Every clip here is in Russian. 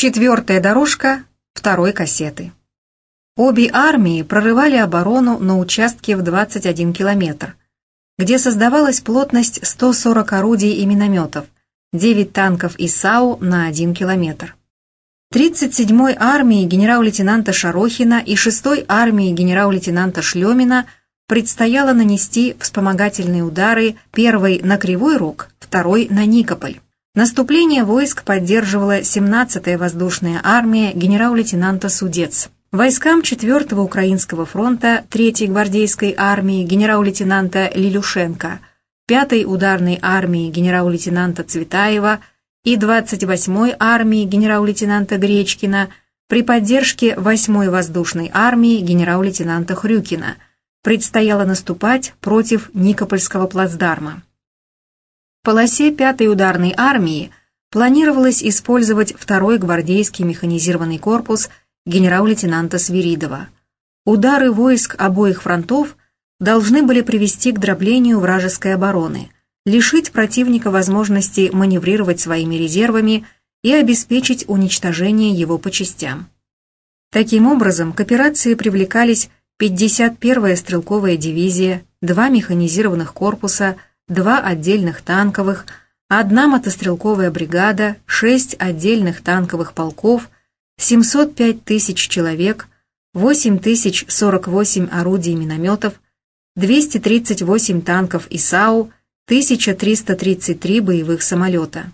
Четвертая дорожка второй кассеты. Обе армии прорывали оборону на участке в 21 километр, где создавалась плотность 140 орудий и минометов, 9 танков и САУ на 1 километр. 37-й армии генерал-лейтенанта Шарохина и 6-й армии генерал-лейтенанта Шлемина предстояло нанести вспомогательные удары первой на Кривой Рог, второй на Никополь. Наступление войск поддерживала 17-я воздушная армия генерал-лейтенанта Судец. Войскам 4-го Украинского фронта 3-й гвардейской армии генерал-лейтенанта Лилюшенко, 5-й ударной армии генерал-лейтенанта Цветаева и 28-й армии генерал-лейтенанта Гречкина при поддержке 8-й воздушной армии генерал-лейтенанта Хрюкина предстояло наступать против Никопольского плацдарма полосе 5-й ударной армии планировалось использовать второй гвардейский механизированный корпус генерал-лейтенанта Свиридова. Удары войск обоих фронтов должны были привести к дроблению вражеской обороны, лишить противника возможности маневрировать своими резервами и обеспечить уничтожение его по частям. Таким образом, к операции привлекались 51-я стрелковая дивизия, два механизированных корпуса – два отдельных танковых, одна мотострелковая бригада, шесть отдельных танковых полков, 705 тысяч человек, 8048 орудий и минометов, 238 танков ИСАУ, 1333 боевых самолета.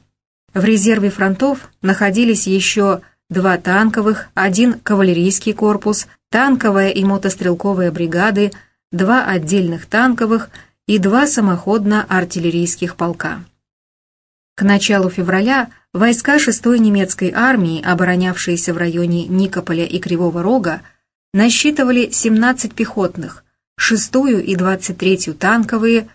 В резерве фронтов находились еще два танковых, один кавалерийский корпус, танковая и мотострелковая бригады, два отдельных танковых и два самоходно-артиллерийских полка. К началу февраля войска 6-й немецкой армии, оборонявшиеся в районе Никополя и Кривого Рога, насчитывали 17 пехотных, 6-ю и 23-ю танковые,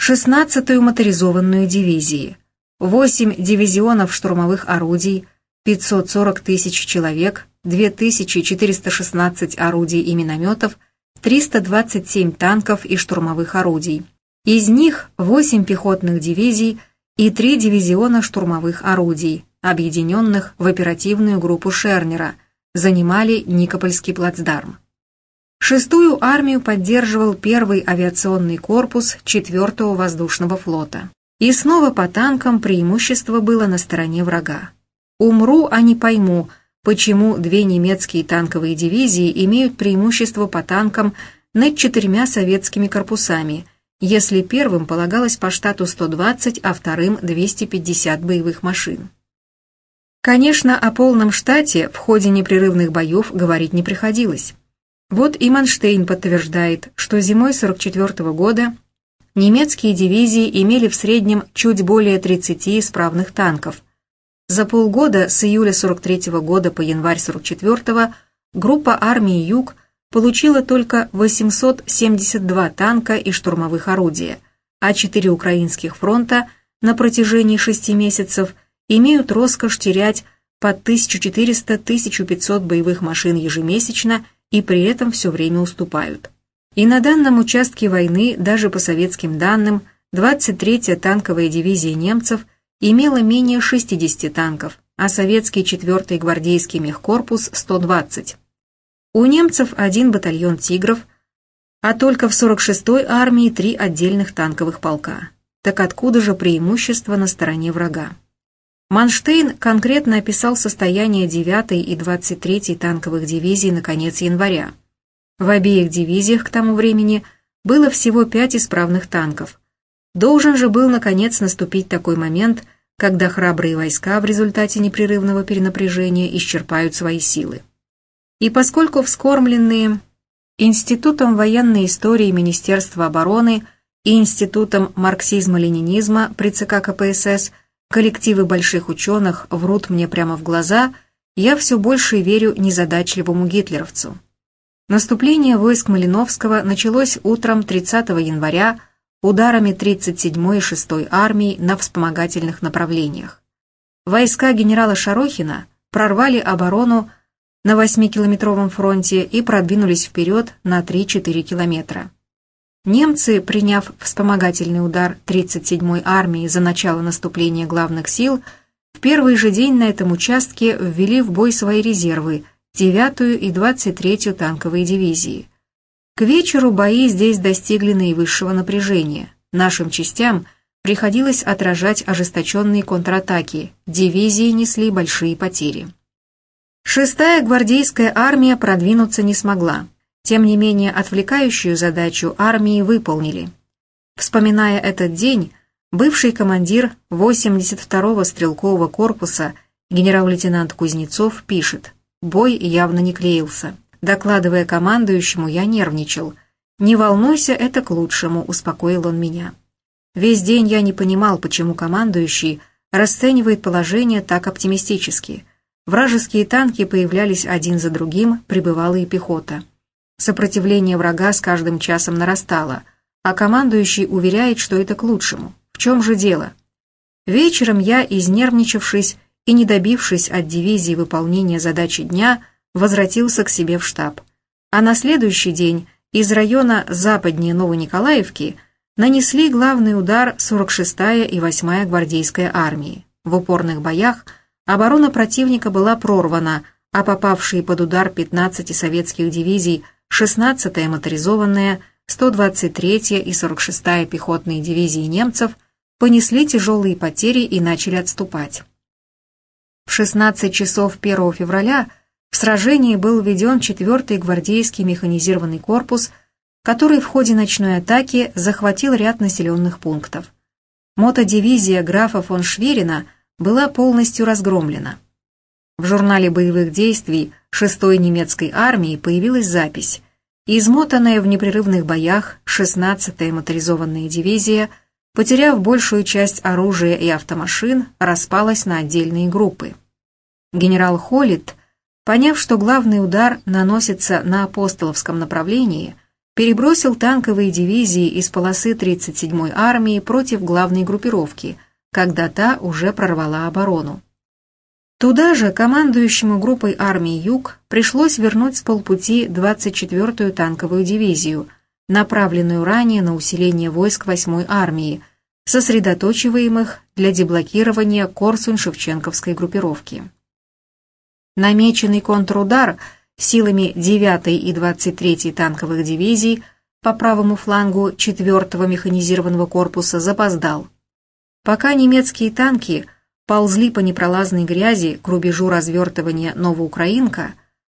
16-ю моторизованную дивизии, 8 дивизионов штурмовых орудий, 540 тысяч человек, 2416 орудий и минометов – 327 танков и штурмовых орудий. Из них 8 пехотных дивизий и 3 дивизиона штурмовых орудий, объединенных в оперативную группу Шернера, занимали Никопольский плацдарм. Шестую армию поддерживал первый авиационный корпус 4-го воздушного флота. И снова по танкам преимущество было на стороне врага. «Умру, а не пойму», почему две немецкие танковые дивизии имеют преимущество по танкам над четырьмя советскими корпусами, если первым полагалось по штату 120, а вторым 250 боевых машин. Конечно, о полном штате в ходе непрерывных боев говорить не приходилось. Вот и Манштейн подтверждает, что зимой 44 -го года немецкие дивизии имели в среднем чуть более 30 исправных танков – за полгода с июля 43 -го года по январь 44 группа армии «Юг» получила только 872 танка и штурмовых орудия, а четыре украинских фронта на протяжении шести месяцев имеют роскошь терять по 1400-1500 боевых машин ежемесячно и при этом все время уступают. И на данном участке войны, даже по советским данным, 23-я танковая дивизия немцев имела менее 60 танков, а советский 4-й гвардейский мехкорпус 120. У немцев один батальон «Тигров», а только в 46-й армии три отдельных танковых полка. Так откуда же преимущество на стороне врага? Манштейн конкретно описал состояние 9-й и 23-й танковых дивизий на конец января. В обеих дивизиях к тому времени было всего пять исправных танков. Должен же был, наконец, наступить такой момент, когда храбрые войска в результате непрерывного перенапряжения исчерпают свои силы. И поскольку вскормленные Институтом военной истории Министерства обороны и Институтом марксизма-ленинизма при ЦК КПСС коллективы больших ученых врут мне прямо в глаза, я все больше верю незадачливому гитлеровцу. Наступление войск Малиновского началось утром 30 января ударами 37-й и 6-й армий на вспомогательных направлениях. Войска генерала Шарохина прорвали оборону на 8-километровом фронте и продвинулись вперед на 3-4 километра. Немцы, приняв вспомогательный удар 37-й армии за начало наступления главных сил, в первый же день на этом участке ввели в бой свои резервы, 9-ю и 23-ю танковые дивизии. К вечеру бои здесь достигли наивысшего напряжения. Нашим частям приходилось отражать ожесточенные контратаки, дивизии несли большие потери. Шестая гвардейская армия продвинуться не смогла. Тем не менее, отвлекающую задачу армии выполнили. Вспоминая этот день, бывший командир 82-го стрелкового корпуса генерал-лейтенант Кузнецов пишет «Бой явно не клеился. Докладывая командующему, я нервничал. «Не волнуйся, это к лучшему», — успокоил он меня. Весь день я не понимал, почему командующий расценивает положение так оптимистически. Вражеские танки появлялись один за другим, прибывала и пехота. Сопротивление врага с каждым часом нарастало, а командующий уверяет, что это к лучшему. В чем же дело? Вечером я, изнервничавшись и не добившись от дивизии выполнения задачи дня, возвратился к себе в штаб. А на следующий день из района западнее Новониколаевки нанесли главный удар 46-я и 8-я гвардейская армии. В упорных боях оборона противника была прорвана, а попавшие под удар 15 советских дивизий 16-я моторизованная, 123-я и 46-я пехотные дивизии немцев понесли тяжелые потери и начали отступать. В 16 часов 1 февраля в сражении был введен 4-й гвардейский механизированный корпус, который в ходе ночной атаки захватил ряд населенных пунктов. Мотодивизия графа фон Шверина была полностью разгромлена. В журнале боевых действий 6-й немецкой армии появилась запись «Измотанная в непрерывных боях 16-я моторизованная дивизия, потеряв большую часть оружия и автомашин, распалась на отдельные группы». Генерал Холлит – Поняв, что главный удар наносится на апостоловском направлении, перебросил танковые дивизии из полосы 37-й армии против главной группировки, когда та уже прорвала оборону. Туда же командующему группой армии «Юг» пришлось вернуть с полпути 24-ю танковую дивизию, направленную ранее на усиление войск 8-й армии, сосредоточиваемых для деблокирования Корсунь-Шевченковской группировки. Намеченный контрудар силами 9-й и 23-й танковых дивизий по правому флангу 4-го механизированного корпуса запоздал. Пока немецкие танки ползли по непролазной грязи к рубежу развертывания Новоукраинка,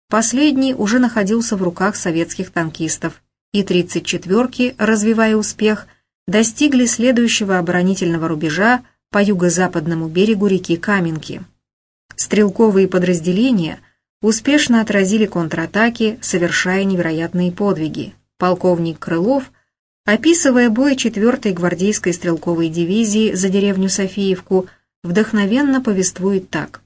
последний уже находился в руках советских танкистов, и 34-ки, развивая успех, достигли следующего оборонительного рубежа по юго-западному берегу реки Каменки стрелковые подразделения успешно отразили контратаки, совершая невероятные подвиги. Полковник Крылов, описывая бой 4-й гвардейской стрелковой дивизии за деревню Софиевку, вдохновенно повествует так.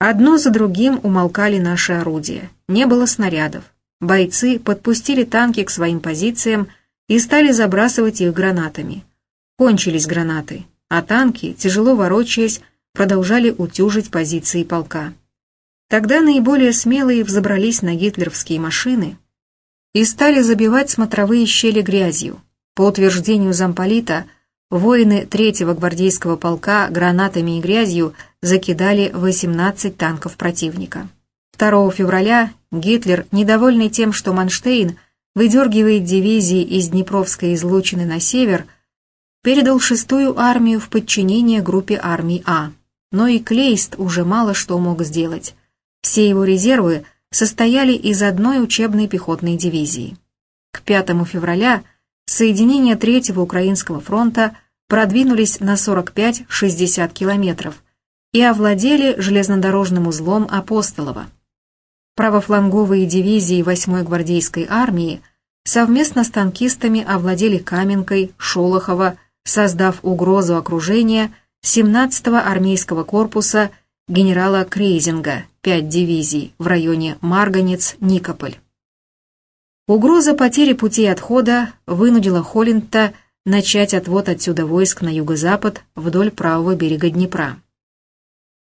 Одно за другим умолкали наши орудия. Не было снарядов. Бойцы подпустили танки к своим позициям и стали забрасывать их гранатами. Кончились гранаты, а танки, тяжело ворочаясь, продолжали утюжить позиции полка. Тогда наиболее смелые взобрались на гитлеровские машины и стали забивать смотровые щели грязью. По утверждению замполита, воины третьего гвардейского полка гранатами и грязью закидали 18 танков противника. 2 февраля Гитлер, недовольный тем, что Манштейн выдергивает дивизии из Днепровской излучины на север, передал шестую армию в подчинение группе армий А но и Клейст уже мало что мог сделать. Все его резервы состояли из одной учебной пехотной дивизии. К 5 февраля соединения Третьего Украинского фронта продвинулись на 45-60 километров и овладели железнодорожным узлом Апостолова. Правофланговые дивизии 8-й гвардейской армии совместно с танкистами овладели Каменкой, Шолохово, создав угрозу окружения – 17-го армейского корпуса генерала Крейзинга, 5 дивизий в районе Марганец-Никополь. Угроза потери пути отхода вынудила Холлинта начать отвод отсюда войск на юго-запад вдоль правого берега Днепра.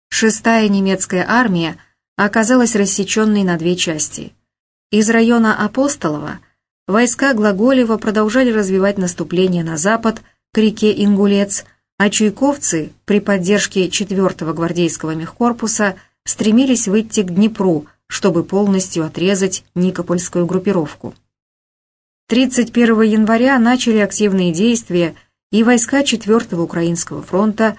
Шестая немецкая армия оказалась рассеченной на две части. Из района Апостолова войска Глаголева продолжали развивать наступление на запад к реке Ингулец, а чуйковцы при поддержке 4-го гвардейского мехкорпуса стремились выйти к Днепру, чтобы полностью отрезать Никопольскую группировку. 31 января начали активные действия и войска 4-го Украинского фронта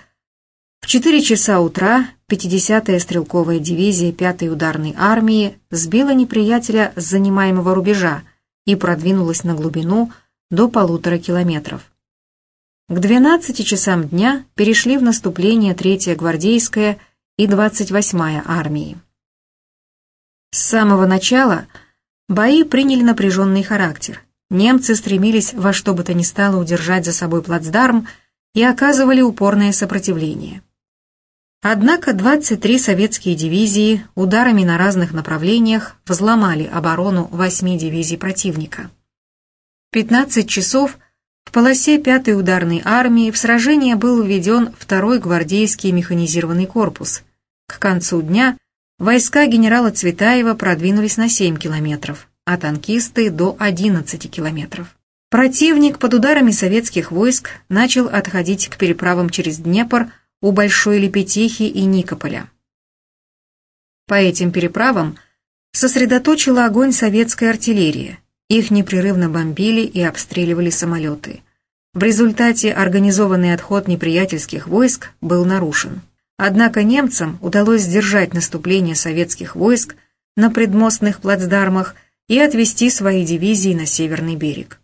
в 4 часа утра 50-я стрелковая дивизия 5-й ударной армии сбила неприятеля с занимаемого рубежа и продвинулась на глубину до полутора километров. К 12 часам дня перешли в наступление 3-я гвардейская и 28-я армии. С самого начала бои приняли напряженный характер. Немцы стремились во что бы то ни стало удержать за собой плацдарм и оказывали упорное сопротивление. Однако 23 советские дивизии ударами на разных направлениях взломали оборону 8 дивизий противника. 15 часов в полосе 5-й ударной армии в сражение был введен 2-й гвардейский механизированный корпус. К концу дня войска генерала Цветаева продвинулись на 7 километров, а танкисты до 11 километров. Противник под ударами советских войск начал отходить к переправам через Днепр у Большой Лепетихи и Никополя. По этим переправам сосредоточила огонь советская артиллерия. Их непрерывно бомбили и обстреливали самолеты. В результате организованный отход неприятельских войск был нарушен. Однако немцам удалось сдержать наступление советских войск на предмостных плацдармах и отвести свои дивизии на Северный берег.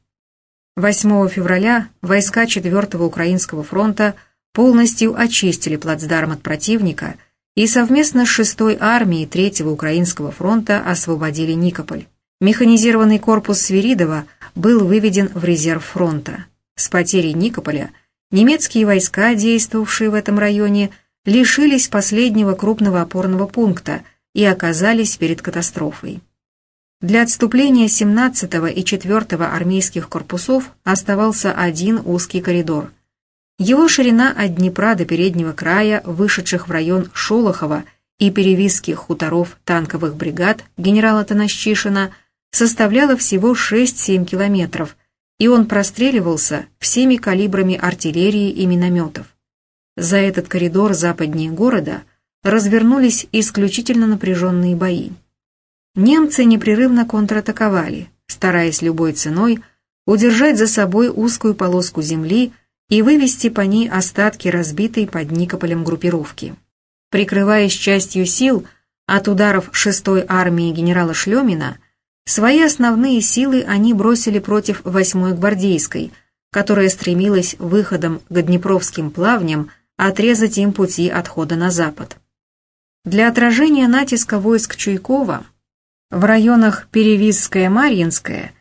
8 февраля войска 4-го Украинского фронта полностью очистили плацдарм от противника и совместно с 6-й армией 3-го Украинского фронта освободили Никополь. Механизированный корпус Свиридова был выведен в резерв фронта. С потерей Никополя немецкие войска, действовавшие в этом районе, лишились последнего крупного опорного пункта и оказались перед катастрофой. Для отступления 17-го и 4-го армейских корпусов оставался один узкий коридор. Его ширина от Днепра до переднего края, вышедших в район Шолохова и перевизских хуторов танковых бригад генерала Танащишина, составляла всего 6-7 километров, и он простреливался всеми калибрами артиллерии и минометов. За этот коридор западнее города развернулись исключительно напряженные бои. Немцы непрерывно контратаковали, стараясь любой ценой удержать за собой узкую полоску земли и вывести по ней остатки разбитой под Никополем группировки. Прикрываясь частью сил от ударов 6-й армии генерала Шлемина, свои основные силы они бросили против 8-й гвардейской, которая стремилась выходом к Днепровским плавням отрезать им пути отхода на запад. Для отражения натиска войск Чуйкова в районах Перевизская-Марьинская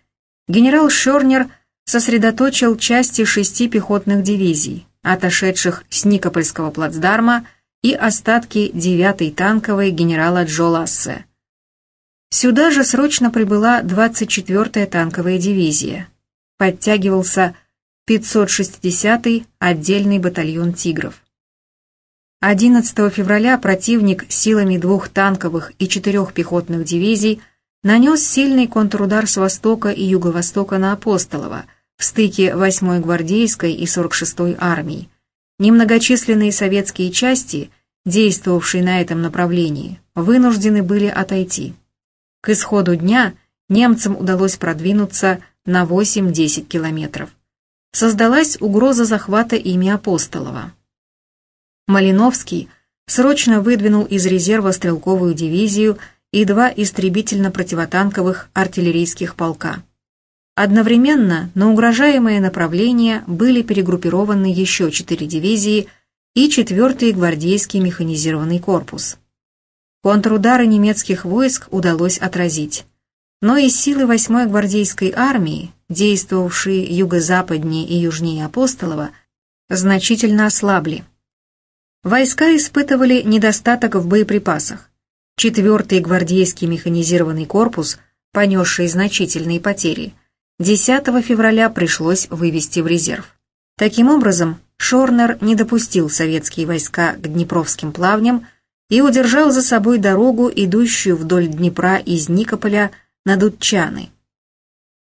генерал Шернер сосредоточил части шести пехотных дивизий, отошедших с Никопольского плацдарма и остатки 9-й танковой генерала Джо Лассе. Сюда же срочно прибыла 24-я танковая дивизия. Подтягивался 560-й отдельный батальон «Тигров». 11 февраля противник силами двух танковых и четырех пехотных дивизий нанес сильный контрудар с востока и юго-востока на Апостолово, в стыке 8-й гвардейской и 46-й армий. Немногочисленные советские части, действовавшие на этом направлении, вынуждены были отойти. К исходу дня немцам удалось продвинуться на 8-10 километров. Создалась угроза захвата ими Апостолова. Малиновский срочно выдвинул из резерва стрелковую дивизию и два истребительно-противотанковых артиллерийских полка. Одновременно на угрожаемое направление были перегруппированы еще четыре дивизии и четвертый гвардейский механизированный корпус. Контрудары немецких войск удалось отразить. Но и силы 8-й гвардейской армии, действовавшие юго-западнее и южнее Апостолова, значительно ослабли. Войска испытывали недостаток в боеприпасах. Четвертый гвардейский механизированный корпус, понесший значительные потери, 10 февраля пришлось вывести в резерв. Таким образом, Шорнер не допустил советские войска к Днепровским плавням и удержал за собой дорогу, идущую вдоль Днепра из Никополя на Дудчаны.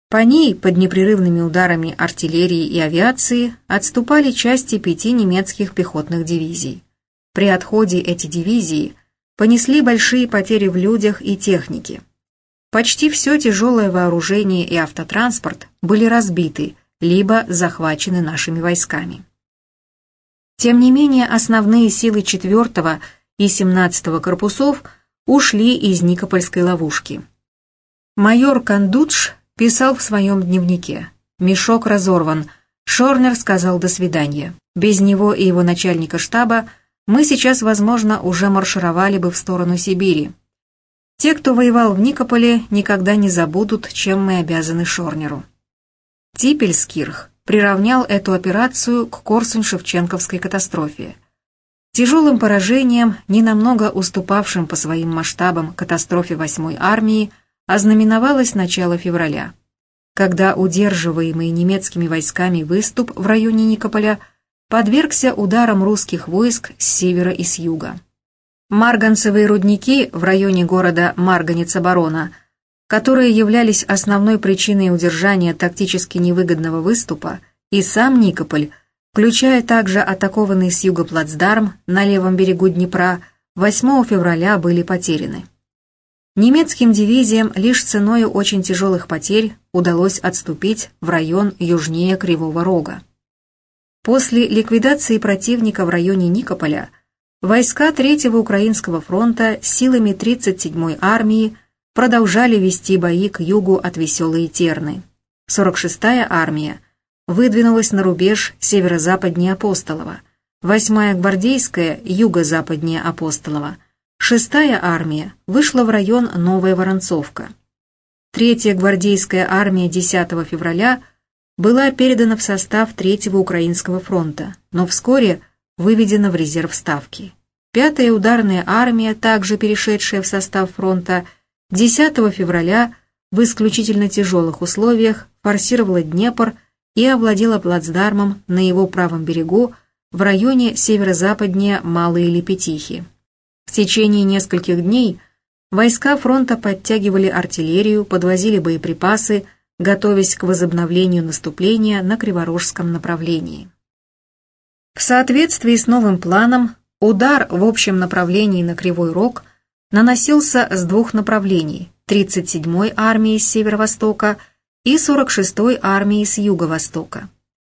По ней, под непрерывными ударами артиллерии и авиации, отступали части пяти немецких пехотных дивизий. При отходе эти дивизии понесли большие потери в людях и технике. Почти все тяжелое вооружение и автотранспорт были разбиты, либо захвачены нашими войсками. Тем не менее, основные силы 4 и 17 корпусов ушли из Никопольской ловушки. Майор Кандудж писал в своем дневнике «Мешок разорван», Шорнер сказал «до свидания». Без него и его начальника штаба мы сейчас, возможно, уже маршировали бы в сторону Сибири. Те, кто воевал в Никополе, никогда не забудут, чем мы обязаны Шорнеру. Типельскирх приравнял эту операцию к Корсунь-Шевченковской катастрофе. Тяжелым поражением, ненамного уступавшим по своим масштабам катастрофе 8-й армии, ознаменовалось начало февраля, когда удерживаемый немецкими войсками выступ в районе Никополя подвергся ударам русских войск с севера и с юга. Марганцевые рудники в районе города Марганец-Оборона, которые являлись основной причиной удержания тактически невыгодного выступа, и сам Никополь, включая также атакованный с юга плацдарм на левом берегу Днепра, 8 февраля были потеряны. Немецким дивизиям лишь ценой очень тяжелых потерь удалось отступить в район южнее Кривого Рога. После ликвидации противника в районе Никополя войска Третьего Украинского фронта силами 37-й армии продолжали вести бои к югу от Веселой Терны. 46-я армия выдвинулась на рубеж северо-западнее Апостолова, 8-я гвардейская юго-западнее Апостолова, 6-я армия вышла в район Новая Воронцовка. Третья гвардейская армия 10 февраля была передана в состав Третьего Украинского фронта, но вскоре выведена в резерв Ставки. Пятая ударная армия, также перешедшая в состав фронта, 10 февраля в исключительно тяжелых условиях форсировала Днепр и овладела плацдармом на его правом берегу в районе северо-западнее Малые Лепетихи. В течение нескольких дней войска фронта подтягивали артиллерию, подвозили боеприпасы, готовясь к возобновлению наступления на Криворожском направлении. В соответствии с новым планом, удар в общем направлении на Кривой Рог наносился с двух направлений – 37-й армии с северо-востока и 46-й армии с юго-востока.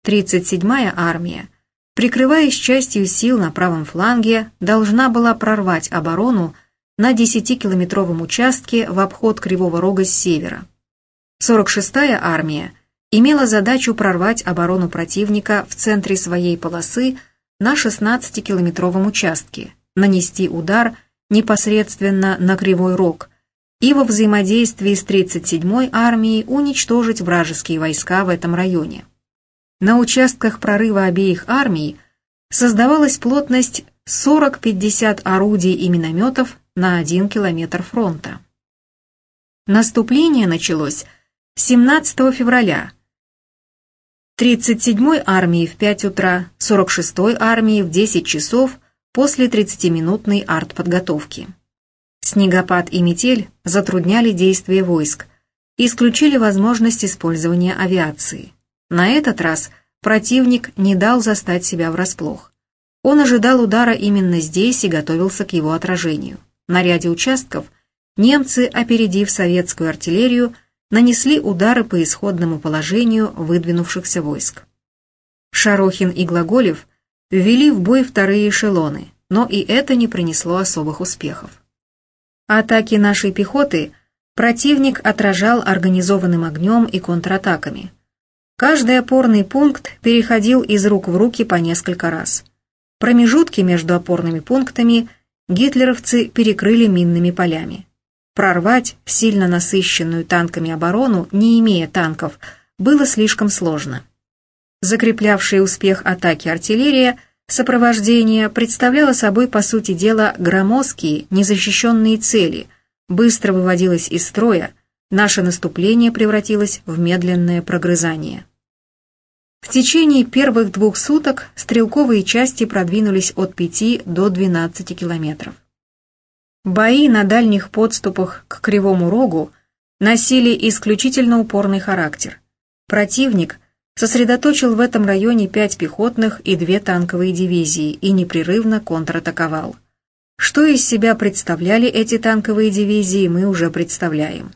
37-я армия, прикрываясь частью сил на правом фланге, должна была прорвать оборону на 10-километровом участке в обход Кривого Рога с севера. 46-я армия имела задачу прорвать оборону противника в центре своей полосы на 16-километровом участке, нанести удар непосредственно на Кривой Рог и во взаимодействии с 37-й армией уничтожить вражеские войска в этом районе. На участках прорыва обеих армий создавалась плотность 40-50 орудий и минометов на 1 километр фронта. Наступление началось 17 февраля 37-й армии в 5 утра, 46-й армии в 10 часов после 30-минутной артподготовки. Снегопад и метель затрудняли действия войск, исключили возможность использования авиации. На этот раз противник не дал застать себя врасплох. Он ожидал удара именно здесь и готовился к его отражению. На ряде участков немцы, опередив советскую артиллерию, нанесли удары по исходному положению выдвинувшихся войск. Шарохин и Глаголев ввели в бой вторые эшелоны, но и это не принесло особых успехов. Атаки нашей пехоты противник отражал организованным огнем и контратаками. Каждый опорный пункт переходил из рук в руки по несколько раз. Промежутки между опорными пунктами гитлеровцы перекрыли минными полями. Прорвать сильно насыщенную танками оборону, не имея танков, было слишком сложно. Закреплявшая успех атаки артиллерия, сопровождение представляло собой, по сути дела, громоздкие, незащищенные цели, быстро выводилось из строя, наше наступление превратилось в медленное прогрызание. В течение первых двух суток стрелковые части продвинулись от 5 до 12 километров. Бои на дальних подступах к Кривому Рогу носили исключительно упорный характер. Противник сосредоточил в этом районе пять пехотных и две танковые дивизии и непрерывно контратаковал. Что из себя представляли эти танковые дивизии, мы уже представляем.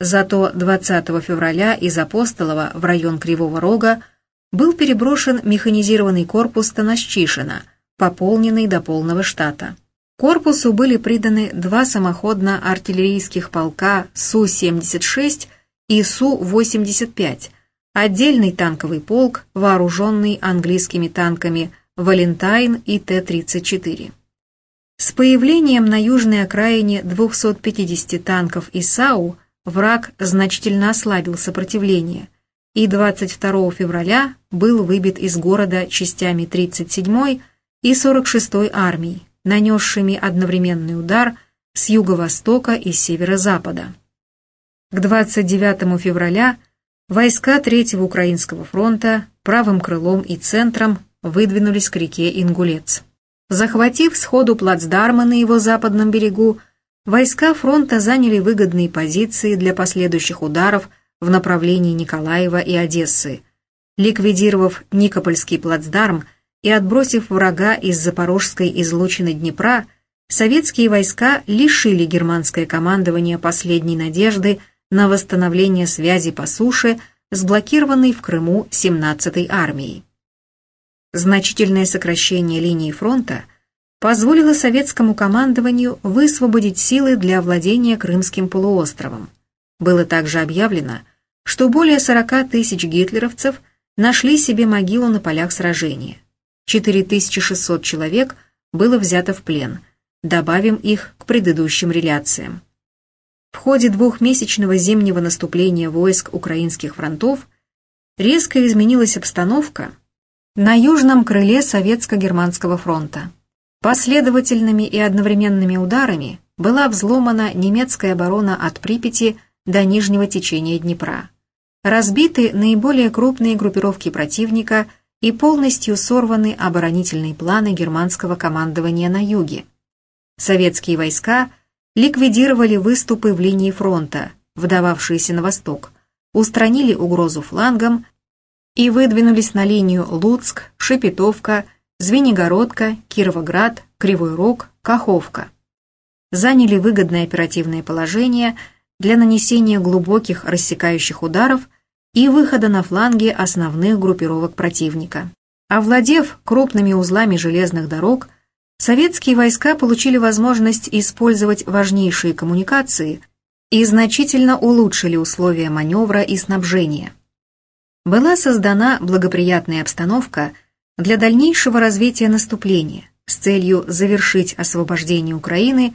Зато 20 февраля из Апостолова в район Кривого Рога был переброшен механизированный корпус Танасчишина, пополненный до полного штата. Корпусу были приданы два самоходно-артиллерийских полка Су-76 и Су-85, отдельный танковый полк, вооруженный английскими танками «Валентайн» и Т-34. С появлением на южной окраине 250 танков ИСАУ враг значительно ослабил сопротивление, и 22 февраля был выбит из города частями 37-й и 46-й армий, нанесшими одновременный удар с юго-востока и северо-запада. К 29 февраля войска Третьего Украинского фронта правым крылом и центром выдвинулись к реке Ингулец. Захватив сходу плацдарма на его западном берегу, войска фронта заняли выгодные позиции для последующих ударов в направлении Николаева и Одессы. Ликвидировав Никопольский плацдарм и отбросив врага из запорожской излучины Днепра, советские войска лишили германское командование последней надежды на восстановление связи по суше с блокированной в Крыму 17-й армией. Значительное сокращение линии фронта позволило советскому командованию высвободить силы для овладения Крымским полуостровом. Было также объявлено, что более 40 тысяч гитлеровцев нашли себе могилу на полях сражения. 4600 человек было взято в плен, добавим их к предыдущим реляциям. В ходе двухмесячного зимнего наступления войск украинских фронтов резко изменилась обстановка, на южном крыле Советско-Германского фронта. Последовательными и одновременными ударами была взломана немецкая оборона от Припяти до нижнего течения Днепра. Разбиты наиболее крупные группировки противника и полностью сорваны оборонительные планы германского командования на юге. Советские войска ликвидировали выступы в линии фронта, вдававшиеся на восток, устранили угрозу флангом и выдвинулись на линию Луцк, Шепетовка, Звенигородка, Кировоград, Кривой Рог, Каховка. Заняли выгодное оперативное положение для нанесения глубоких рассекающих ударов и выхода на фланги основных группировок противника. Овладев крупными узлами железных дорог, советские войска получили возможность использовать важнейшие коммуникации и значительно улучшили условия маневра и снабжения была создана благоприятная обстановка для дальнейшего развития наступления с целью завершить освобождение Украины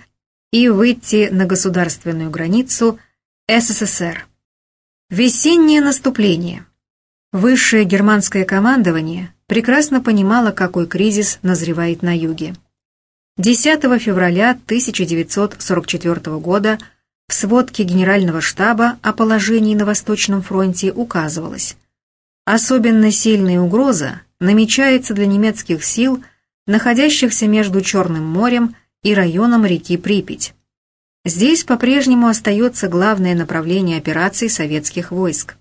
и выйти на государственную границу СССР. Весеннее наступление. Высшее германское командование прекрасно понимало, какой кризис назревает на юге. 10 февраля 1944 года в сводке Генерального штаба о положении на Восточном фронте указывалось, Особенно сильная угроза намечается для немецких сил, находящихся между Черным морем и районом реки Припять. Здесь по-прежнему остается главное направление операций советских войск.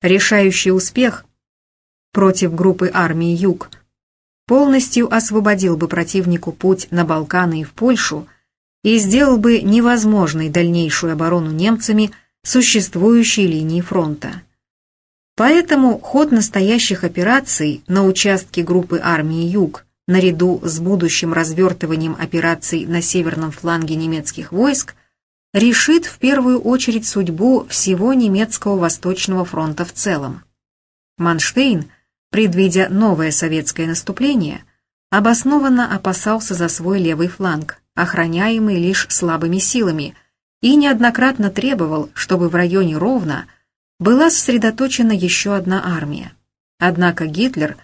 Решающий успех против группы армии «Юг» полностью освободил бы противнику путь на Балканы и в Польшу и сделал бы невозможной дальнейшую оборону немцами существующей линии фронта. Поэтому ход настоящих операций на участке группы армии «Юг» наряду с будущим развертыванием операций на северном фланге немецких войск решит в первую очередь судьбу всего немецкого Восточного фронта в целом. Манштейн, предвидя новое советское наступление, обоснованно опасался за свой левый фланг, охраняемый лишь слабыми силами, и неоднократно требовал, чтобы в районе Ровно – была сосредоточена еще одна армия. Однако Гитлер,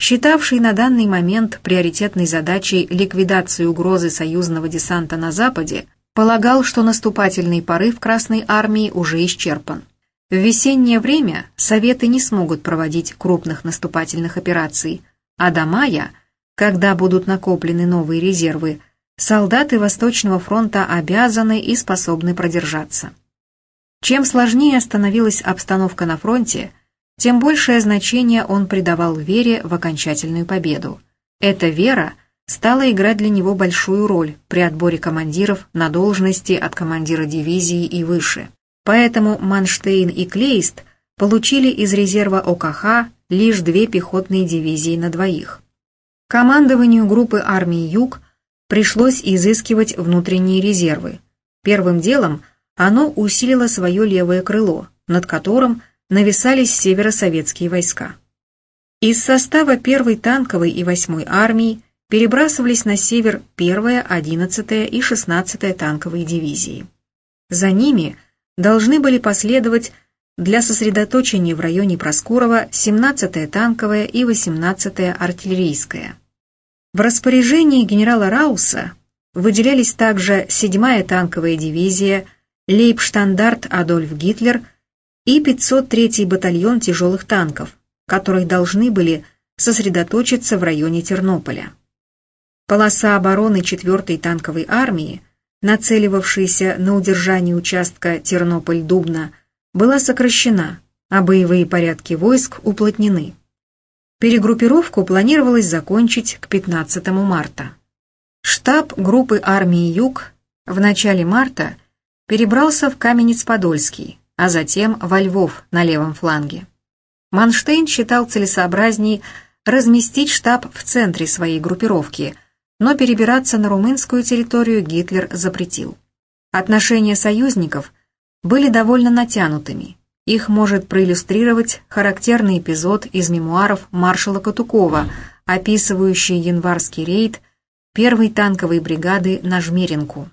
считавший на данный момент приоритетной задачей ликвидацию угрозы союзного десанта на Западе, полагал, что наступательный порыв Красной армии уже исчерпан. В весеннее время Советы не смогут проводить крупных наступательных операций, а до мая, когда будут накоплены новые резервы, солдаты Восточного фронта обязаны и способны продержаться. Чем сложнее становилась обстановка на фронте, тем большее значение он придавал вере в окончательную победу. Эта вера стала играть для него большую роль при отборе командиров на должности от командира дивизии и выше. Поэтому Манштейн и Клейст получили из резерва ОКХ лишь две пехотные дивизии на двоих. Командованию группы армии «Юг» пришлось изыскивать внутренние резервы. Первым делом оно усилило свое левое крыло, над которым нависались северосоветские войска. Из состава 1-й танковой и 8-й армии перебрасывались на север 1-я, 11-я и 16-я танковые дивизии. За ними должны были последовать для сосредоточения в районе Проскурова 17-я танковая и 18-я артиллерийская. В распоряжении генерала Рауса выделялись также 7-я танковая дивизия, лейбштандарт Адольф Гитлер и 503-й батальон тяжелых танков, которые должны были сосредоточиться в районе Тернополя. Полоса обороны 4-й танковой армии, нацеливавшаяся на удержание участка Тернополь-Дубна, была сокращена, а боевые порядки войск уплотнены. Перегруппировку планировалось закончить к 15 марта. Штаб группы армии «Юг» в начале марта перебрался в Каменец-Подольский, а затем во Львов на левом фланге. Манштейн считал целесообразней разместить штаб в центре своей группировки, но перебираться на румынскую территорию Гитлер запретил. Отношения союзников были довольно натянутыми, их может проиллюстрировать характерный эпизод из мемуаров маршала Катукова, описывающий январский рейд первой танковой бригады на Жмеринку.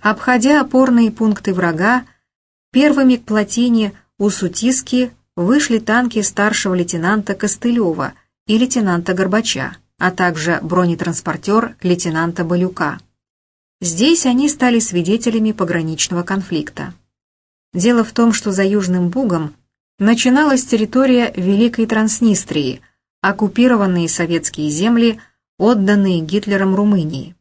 Обходя опорные пункты врага, первыми к плотине у Сутиски вышли танки старшего лейтенанта Костылева и лейтенанта Горбача, а также бронетранспортер лейтенанта Балюка. Здесь они стали свидетелями пограничного конфликта. Дело в том, что за Южным Бугом начиналась территория Великой Транснистрии, оккупированные советские земли, отданные Гитлером Румынии.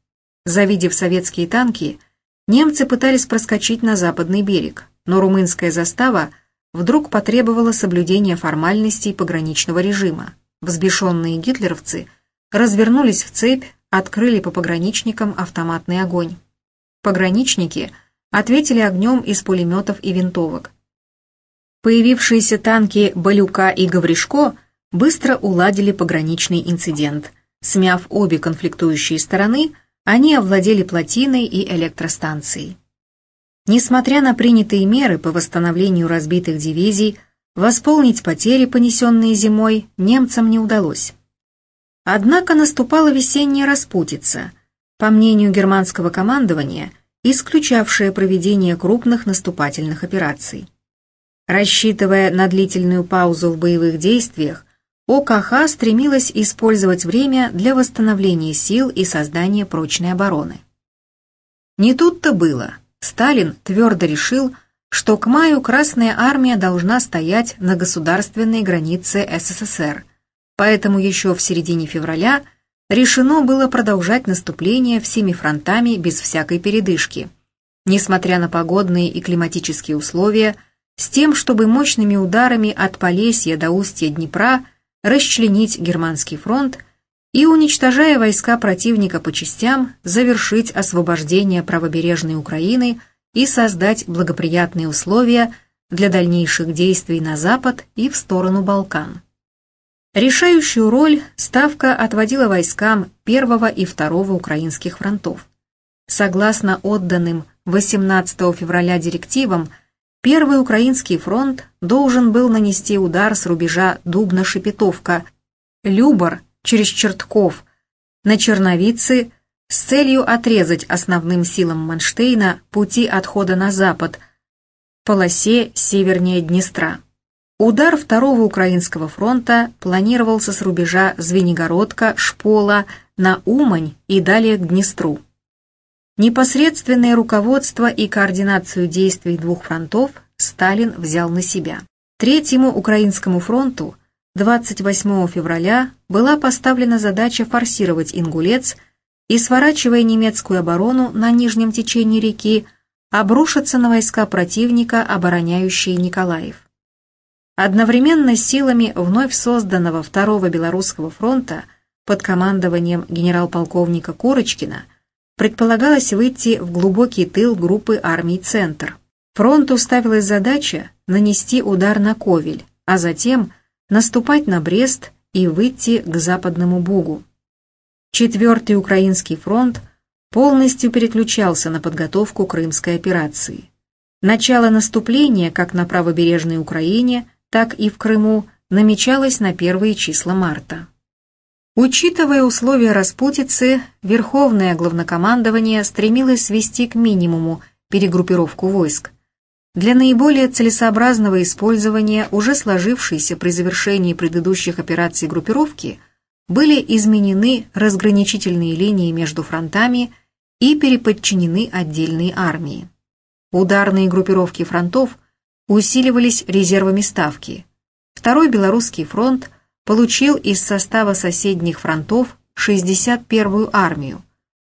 Завидев советские танки, немцы пытались проскочить на западный берег, но румынская застава вдруг потребовала соблюдения формальностей пограничного режима. Взбешенные гитлеровцы развернулись в цепь, открыли по пограничникам автоматный огонь. Пограничники – ответили огнем из пулеметов и винтовок. Появившиеся танки «Балюка» и «Гавришко» быстро уладили пограничный инцидент. Смяв обе конфликтующие стороны, они овладели плотиной и электростанцией. Несмотря на принятые меры по восстановлению разбитых дивизий, восполнить потери, понесенные зимой, немцам не удалось. Однако наступала весенняя распутица. По мнению германского командования – исключавшее проведение крупных наступательных операций. Рассчитывая на длительную паузу в боевых действиях, ОКХ стремилась использовать время для восстановления сил и создания прочной обороны. Не тут-то было. Сталин твердо решил, что к маю Красная Армия должна стоять на государственной границе СССР, поэтому еще в середине февраля решено было продолжать наступление всеми фронтами без всякой передышки, несмотря на погодные и климатические условия, с тем, чтобы мощными ударами от Полесья до устья Днепра расчленить германский фронт и, уничтожая войска противника по частям, завершить освобождение правобережной Украины и создать благоприятные условия для дальнейших действий на запад и в сторону Балкан. Решающую роль Ставка отводила войскам первого и второго украинских фронтов. Согласно отданным 18 февраля директивам, Первый Украинский фронт должен был нанести удар с рубежа Дубна-Шепетовка, Любор через Чертков, на Черновицы с целью отрезать основным силам Манштейна пути отхода на запад, полосе севернее Днестра. Удар Второго Украинского фронта планировался с рубежа Звенигородка, Шпола на Умань и далее к Днестру. Непосредственное руководство и координацию действий двух фронтов Сталин взял на себя. Третьему Украинскому фронту 28 февраля была поставлена задача форсировать Ингулец и, сворачивая немецкую оборону на нижнем течении реки, обрушиться на войска противника, обороняющие Николаев. Одновременно силами вновь созданного Второго Белорусского фронта под командованием генерал-полковника Курочкина предполагалось выйти в глубокий тыл группы армий «Центр». Фронту ставилась задача нанести удар на Ковель, а затем наступать на Брест и выйти к Западному Бугу. Четвертый Украинский фронт полностью переключался на подготовку Крымской операции. Начало наступления как на правобережной Украине, так и в Крыму намечалось на первые числа марта. Учитывая условия распутицы, Верховное главнокомандование стремилось свести к минимуму перегруппировку войск. Для наиболее целесообразного использования уже сложившейся при завершении предыдущих операций группировки – были изменены разграничительные линии между фронтами и переподчинены отдельные армии. Ударные группировки фронтов усиливались резервами ставки. Второй Белорусский фронт получил из состава соседних фронтов 61-ю армию,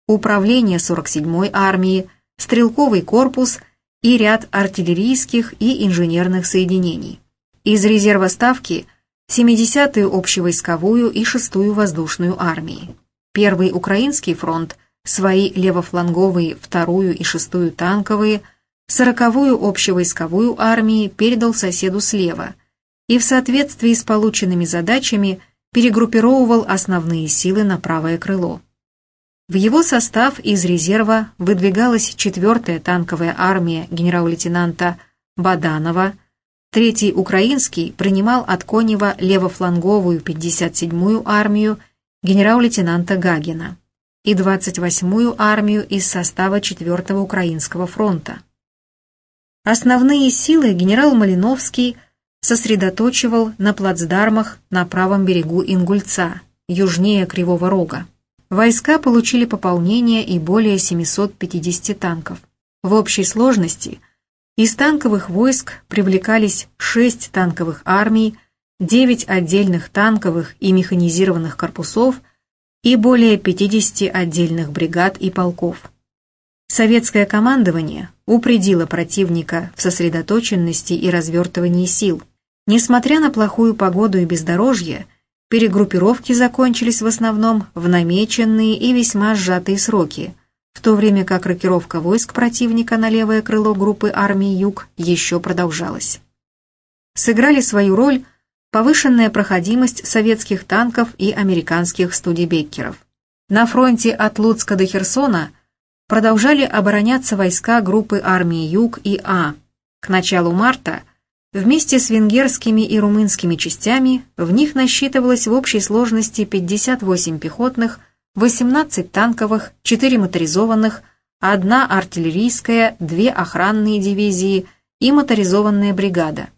управление 47-й армии, стрелковый корпус и ряд артиллерийских и инженерных соединений. Из резерва ставки – 70-ю общевойсковую и 6-ю воздушную армии. Первый Украинский фронт, свои левофланговые 2-ю и 6-ю танковые, 40-ю общевойсковую армии передал соседу слева и в соответствии с полученными задачами перегруппировывал основные силы на правое крыло. В его состав из резерва выдвигалась 4-я танковая армия генерал-лейтенанта Баданова, Третий Украинский принимал от Конева левофланговую 57-ю армию генерал-лейтенанта Гагина и 28-ю армию из состава 4-го Украинского фронта. Основные силы генерал Малиновский сосредоточивал на плацдармах на правом берегу Ингульца, южнее Кривого Рога. Войска получили пополнение и более 750 танков. В общей сложности – из танковых войск привлекались 6 танковых армий, 9 отдельных танковых и механизированных корпусов и более 50 отдельных бригад и полков. Советское командование упредило противника в сосредоточенности и развертывании сил. Несмотря на плохую погоду и бездорожье, перегруппировки закончились в основном в намеченные и весьма сжатые сроки – в то время как рокировка войск противника на левое крыло группы армии «Юг» еще продолжалась. Сыграли свою роль повышенная проходимость советских танков и американских студибеккеров. На фронте от Луцка до Херсона продолжали обороняться войска группы армии «Юг» и «А». К началу марта вместе с венгерскими и румынскими частями в них насчитывалось в общей сложности 58 пехотных, 18 танковых, 4 моторизованных, одна артиллерийская, две охранные дивизии и моторизованная бригада.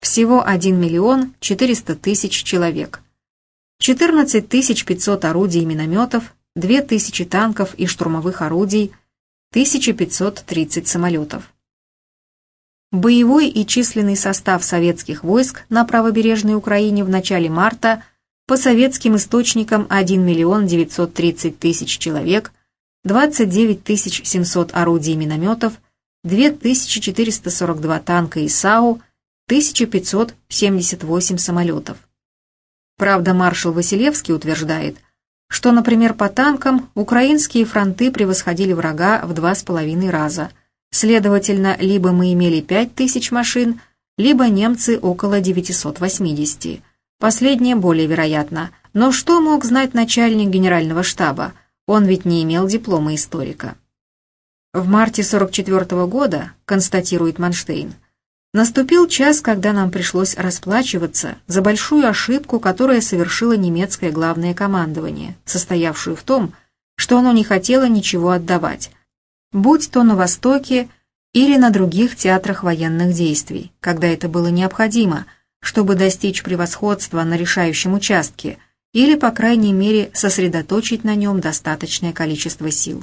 Всего 1 миллион 400 тысяч человек. 14 500 орудий и минометов, 2000 танков и штурмовых орудий, 1530 самолетов. Боевой и численный состав советских войск на правобережной Украине в начале марта – по советским источникам 1 миллион 930 тысяч человек, 29 700 орудий и минометов, 2442 танка и САУ, 1578 самолетов. Правда, маршал Василевский утверждает, что, например, по танкам украинские фронты превосходили врага в два с половиной раза. Следовательно, либо мы имели 5000 машин, либо немцы около 980. Последнее более вероятно. Но что мог знать начальник генерального штаба? Он ведь не имел диплома историка. В марте 44 -го года, констатирует Манштейн, наступил час, когда нам пришлось расплачиваться за большую ошибку, которая совершило немецкое главное командование, состоявшую в том, что оно не хотело ничего отдавать, будь то на Востоке или на других театрах военных действий, когда это было необходимо – чтобы достичь превосходства на решающем участке или, по крайней мере, сосредоточить на нем достаточное количество сил.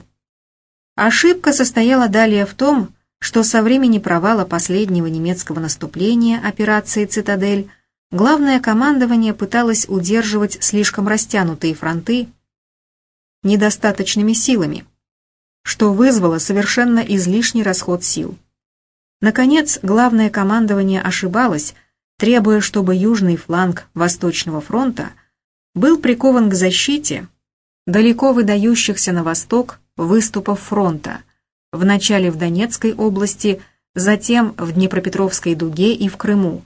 Ошибка состояла далее в том, что со времени провала последнего немецкого наступления операции «Цитадель» главное командование пыталось удерживать слишком растянутые фронты недостаточными силами. что вызвало совершенно излишний расход сил. Наконец, главное командование ошибалось, требуя, чтобы южный фланг Восточного фронта был прикован к защите далеко выдающихся на восток выступов фронта, вначале в Донецкой области, затем в Днепропетровской дуге и в Крыму,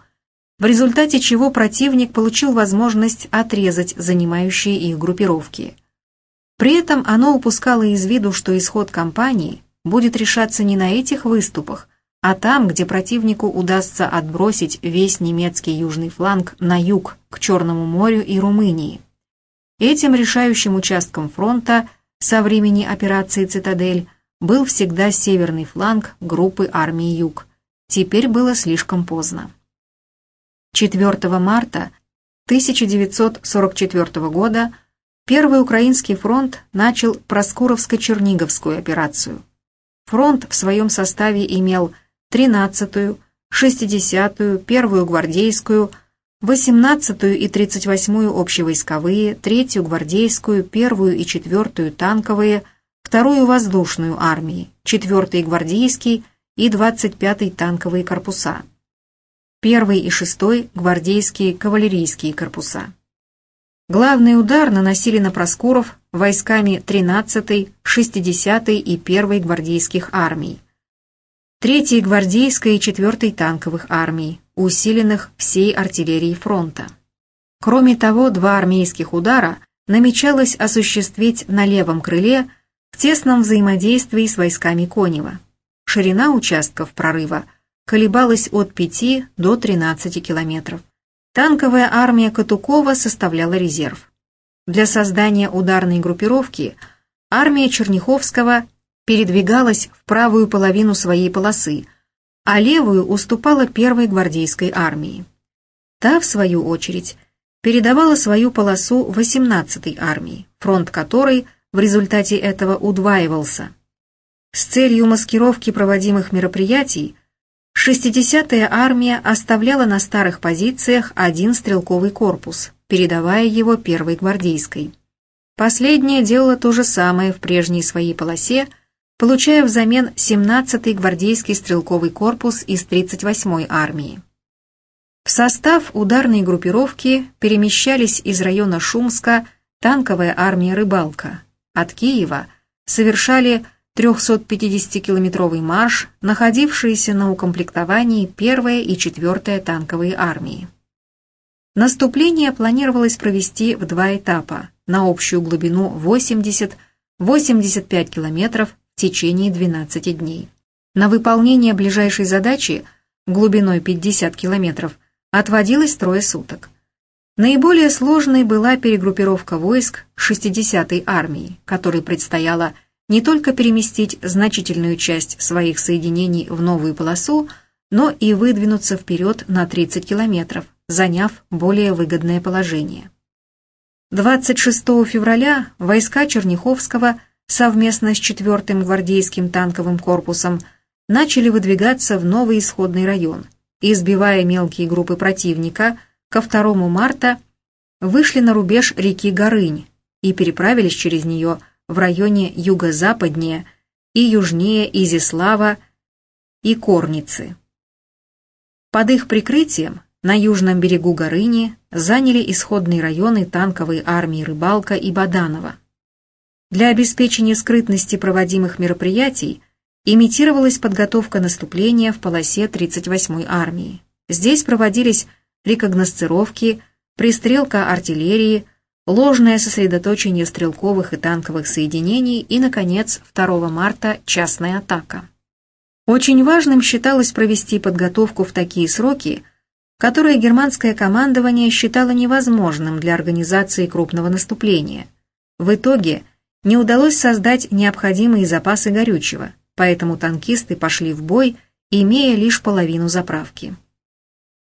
в результате чего противник получил возможность отрезать занимающие их группировки. При этом оно упускало из виду, что исход кампании будет решаться не на этих выступах, а там, где противнику удастся отбросить весь немецкий южный фланг на юг, к Черному морю и Румынии. Этим решающим участком фронта со времени операции «Цитадель» был всегда северный фланг группы армии «Юг». Теперь было слишком поздно. 4 марта 1944 года Первый Украинский фронт начал Проскуровско-Черниговскую операцию. Фронт в своем составе имел 13-ю, 60-ю, 1-ю гвардейскую, 18-ю и 38-ю общевойсковые, 3-ю гвардейскую, 1-ю и 4-ю танковые, 2-ю воздушную армии, 4-й гвардейский и 25-й танковые корпуса. Первый и шестой гвардейские кавалерийские корпуса. Главный удар наносили на Проскуров войсками 13-й, 60-й и 1-й гвардейских армий. 3-й гвардейской и 4-й танковых армий, усиленных всей артиллерией фронта. Кроме того, два армейских удара намечалось осуществить на левом крыле в тесном взаимодействии с войсками Конева. Ширина участков прорыва – колебалась от 5 до 13 километров. Танковая армия Катукова составляла резерв. Для создания ударной группировки армия Черняховского передвигалась в правую половину своей полосы, а левую уступала первой гвардейской армии. Та, в свою очередь, передавала свою полосу 18-й армии, фронт которой в результате этого удваивался. С целью маскировки проводимых мероприятий 60-я армия оставляла на старых позициях один стрелковый корпус, передавая его первой гвардейской. Последняя делала то же самое в прежней своей полосе, получая взамен 17-й гвардейский стрелковый корпус из 38-й армии. В состав ударной группировки перемещались из района Шумска танковая армия «Рыбалка». От Киева совершали 350-километровый марш, находившиеся на укомплектовании 1 и 4 танковые армии. Наступление планировалось провести в два этапа на общую глубину 80-85 километров в течение 12 дней. На выполнение ближайшей задачи глубиной 50 километров отводилось трое суток. Наиболее сложной была перегруппировка войск 60-й армии, которой предстояло не только переместить значительную часть своих соединений в новую полосу, но и выдвинуться вперед на 30 километров, заняв более выгодное положение. 26 февраля войска Черняховского совместно с 4-м гвардейским танковым корпусом начали выдвигаться в новый исходный район, избивая мелкие группы противника, ко 2 марта вышли на рубеж реки Горынь и переправились через нее в районе юго-западнее и южнее Изислава и Корницы. Под их прикрытием на южном берегу Горыни заняли исходные районы танковой армии Рыбалка и Баданова. Для обеспечения скрытности проводимых мероприятий имитировалась подготовка наступления в полосе 38-й армии. Здесь проводились рекогносцировки, пристрелка артиллерии, ложное сосредоточение стрелковых и танковых соединений и, наконец, 2 марта частная атака. Очень важным считалось провести подготовку в такие сроки, которые германское командование считало невозможным для организации крупного наступления. В итоге не удалось создать необходимые запасы горючего, поэтому танкисты пошли в бой, имея лишь половину заправки.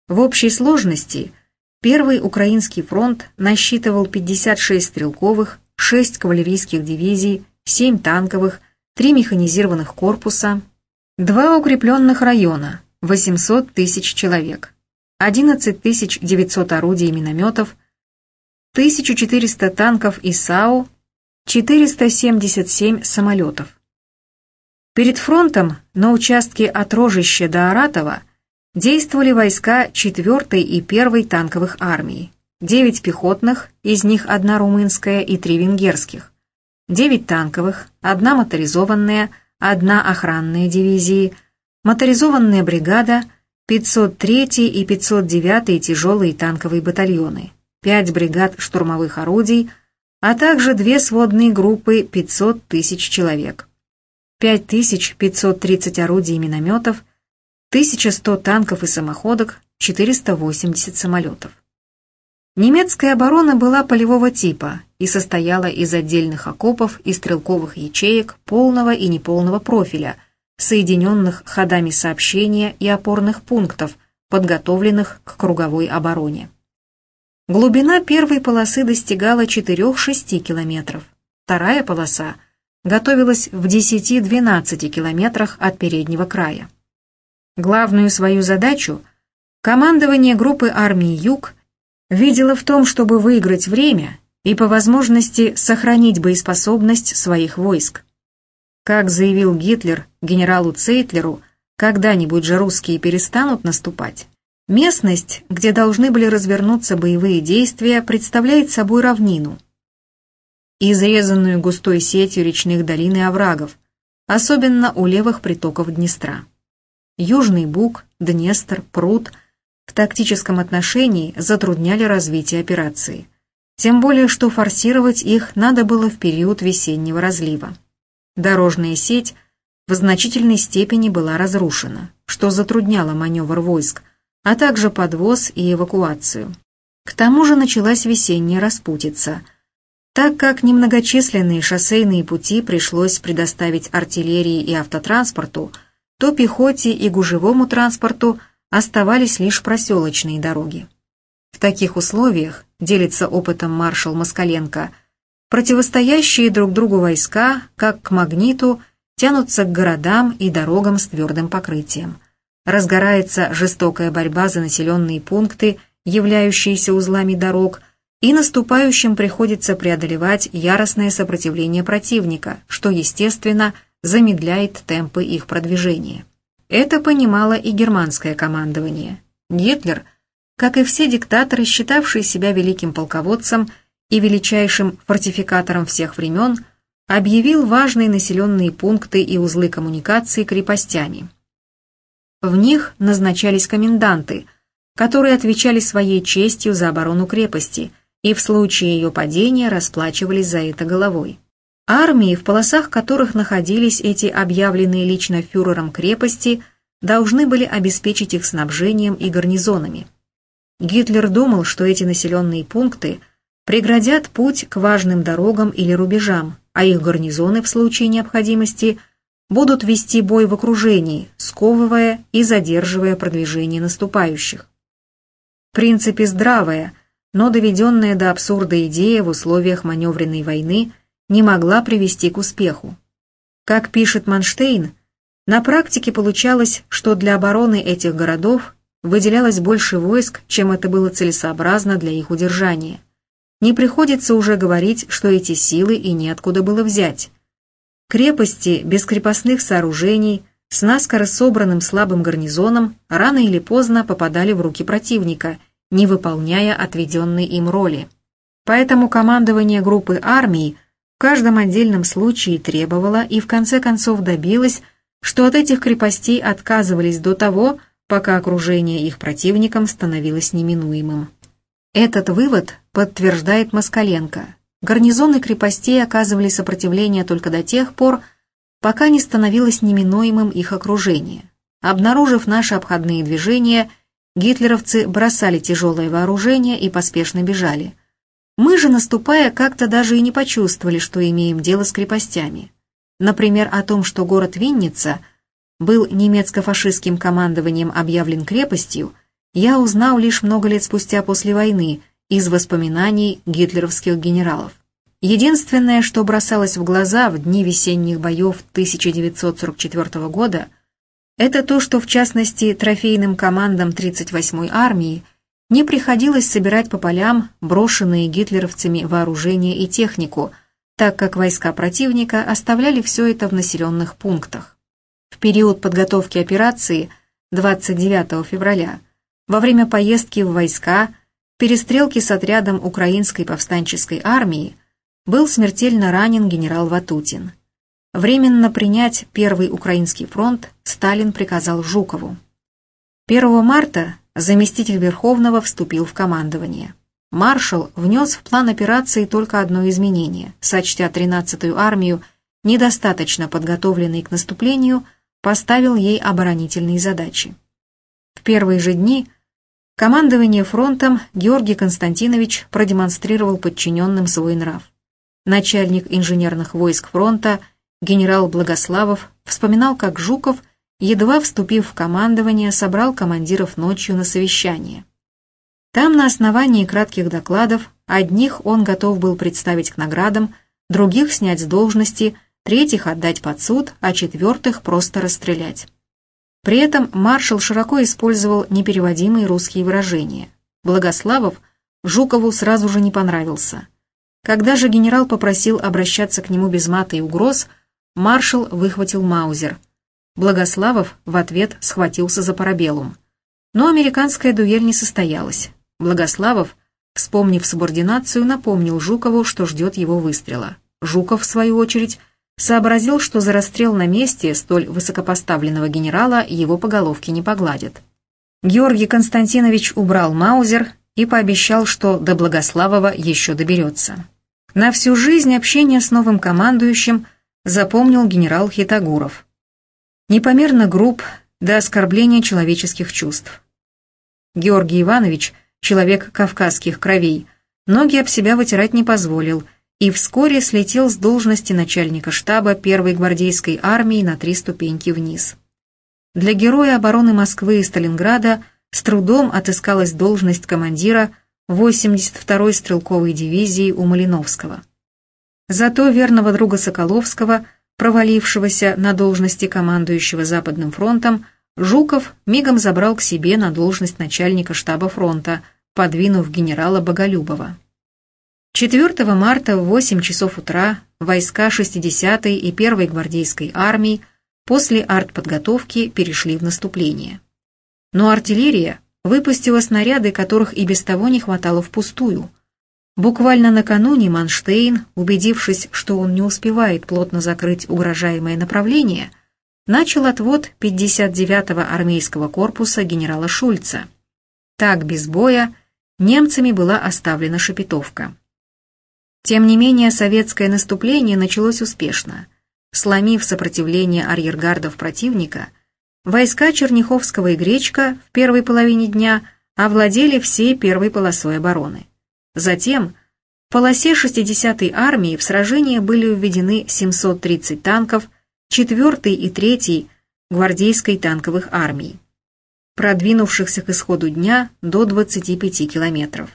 В общей сложности – Первый Украинский фронт насчитывал 56 стрелковых, 6 кавалерийских дивизий, 7 танковых, 3 механизированных корпуса, 2 укрепленных района, 800 тысяч человек, 11 900 орудий и минометов, 1400 танков и САУ, 477 самолетов. Перед фронтом на участке от Рожища до Аратова действовали войска 4 и 1 танковых армий, 9 пехотных, из них одна румынская и три венгерских, 9 танковых, одна моторизованная, одна охранная дивизии, моторизованная бригада, 503 и 509 тяжелые танковые батальоны, 5 бригад штурмовых орудий, а также две сводные группы 500 тысяч человек. 5530 орудий и минометов, 1100 танков и самоходок, 480 самолетов. Немецкая оборона была полевого типа и состояла из отдельных окопов и стрелковых ячеек полного и неполного профиля, соединенных ходами сообщения и опорных пунктов, подготовленных к круговой обороне. Глубина первой полосы достигала 4-6 километров, вторая полоса готовилась в 10-12 километрах от переднего края. Главную свою задачу командование группы армии «Юг» видело в том, чтобы выиграть время и по возможности сохранить боеспособность своих войск. Как заявил Гитлер генералу Цейтлеру, когда-нибудь же русские перестанут наступать. Местность, где должны были развернуться боевые действия, представляет собой равнину, изрезанную густой сетью речных долин и оврагов, особенно у левых притоков Днестра. Южный Буг, Днестр, Пруд в тактическом отношении затрудняли развитие операции. Тем более, что форсировать их надо было в период весеннего разлива. Дорожная сеть в значительной степени была разрушена, что затрудняло маневр войск, а также подвоз и эвакуацию. К тому же началась весенняя распутица – так как немногочисленные шоссейные пути пришлось предоставить артиллерии и автотранспорту, то пехоте и гужевому транспорту оставались лишь проселочные дороги. В таких условиях, делится опытом маршал Москаленко, противостоящие друг другу войска, как к магниту, тянутся к городам и дорогам с твердым покрытием. Разгорается жестокая борьба за населенные пункты, являющиеся узлами дорог – и наступающим приходится преодолевать яростное сопротивление противника, что, естественно, замедляет темпы их продвижения. Это понимало и германское командование. Гитлер, как и все диктаторы, считавшие себя великим полководцем и величайшим фортификатором всех времен, объявил важные населенные пункты и узлы коммуникации крепостями. В них назначались коменданты, которые отвечали своей честью за оборону крепости – и в случае ее падения расплачивались за это головой. Армии, в полосах которых находились эти объявленные лично фюрером крепости, должны были обеспечить их снабжением и гарнизонами. Гитлер думал, что эти населенные пункты преградят путь к важным дорогам или рубежам, а их гарнизоны в случае необходимости будут вести бой в окружении, сковывая и задерживая продвижение наступающих. В принципе, здравая – но доведенная до абсурда идея в условиях маневренной войны не могла привести к успеху. Как пишет Манштейн, на практике получалось, что для обороны этих городов выделялось больше войск, чем это было целесообразно для их удержания. Не приходится уже говорить, что эти силы и неоткуда было взять. Крепости без крепостных сооружений, с наскоро собранным слабым гарнизоном, рано или поздно попадали в руки противника – не выполняя отведенной им роли. Поэтому командование группы армий каждом отдельном случае требовало и в конце концов добилось, что от этих крепостей отказывались до того, пока окружение их противником становилось неминуемым. Этот вывод подтверждает Москаленко. Гарнизоны крепостей оказывали сопротивление только до тех пор, пока не становилось неминуемым их окружение. Обнаружив наши обходные движения – Гитлеровцы бросали тяжелое вооружение и поспешно бежали. Мы же, наступая, как-то даже и не почувствовали, что имеем дело с крепостями. Например, о том, что город Винница был немецко-фашистским командованием объявлен крепостью, я узнал лишь много лет спустя после войны из воспоминаний гитлеровских генералов. Единственное, что бросалось в глаза в дни весенних боев 1944 года – это то, что в частности трофейным командам 38-й армии не приходилось собирать по полям брошенные гитлеровцами вооружение и технику, так как войска противника оставляли все это в населенных пунктах. В период подготовки операции 29 февраля, во время поездки в войска, перестрелки с отрядом Украинской повстанческой армии, был смертельно ранен генерал Ватутин. Временно принять Первый Украинский фронт Сталин приказал Жукову. 1 марта заместитель Верховного вступил в командование. Маршал внес в план операции только одно изменение, сочтя 13-ю армию недостаточно подготовленной к наступлению, поставил ей оборонительные задачи. В первые же дни командование фронтом Георгий Константинович продемонстрировал подчиненным свой нрав. Начальник инженерных войск фронта генерал Благославов вспоминал, как Жуков – едва вступив в командование, собрал командиров ночью на совещание. Там на основании кратких докладов одних он готов был представить к наградам, других снять с должности, третьих отдать под суд, а четвертых просто расстрелять. При этом маршал широко использовал непереводимые русские выражения. Благославов Жукову сразу же не понравился. Когда же генерал попросил обращаться к нему без мата и угроз, маршал выхватил маузер – Благославов в ответ схватился за парабеллум. Но американская дуэль не состоялась. Благославов, вспомнив субординацию, напомнил Жукову, что ждет его выстрела. Жуков, в свою очередь, сообразил, что за расстрел на месте столь высокопоставленного генерала его по головке не погладят. Георгий Константинович убрал Маузер и пообещал, что до Благославова еще доберется. На всю жизнь общение с новым командующим запомнил генерал Хитагуров непомерно груб до оскорбления человеческих чувств. Георгий Иванович, человек кавказских кровей, ноги об себя вытирать не позволил и вскоре слетел с должности начальника штаба первой гвардейской армии на три ступеньки вниз. Для героя обороны Москвы и Сталинграда с трудом отыскалась должность командира 82-й стрелковой дивизии у Малиновского. Зато верного друга Соколовского – провалившегося на должности командующего Западным фронтом, Жуков мигом забрал к себе на должность начальника штаба фронта, подвинув генерала Боголюбова. 4 марта в 8 часов утра войска 60-й и 1-й гвардейской армии после артподготовки перешли в наступление. Но артиллерия выпустила снаряды, которых и без того не хватало впустую – Буквально накануне Манштейн, убедившись, что он не успевает плотно закрыть угрожаемое направление, начал отвод 59-го армейского корпуса генерала Шульца. Так, без боя, немцами была оставлена Шепетовка. Тем не менее, советское наступление началось успешно. Сломив сопротивление арьергардов противника, войска Черняховского и Гречка в первой половине дня овладели всей первой полосой обороны. Затем в полосе 60-й армии в сражение были введены 730 танков 4-й и 3-й гвардейской танковых армий, продвинувшихся к исходу дня до 25 километров.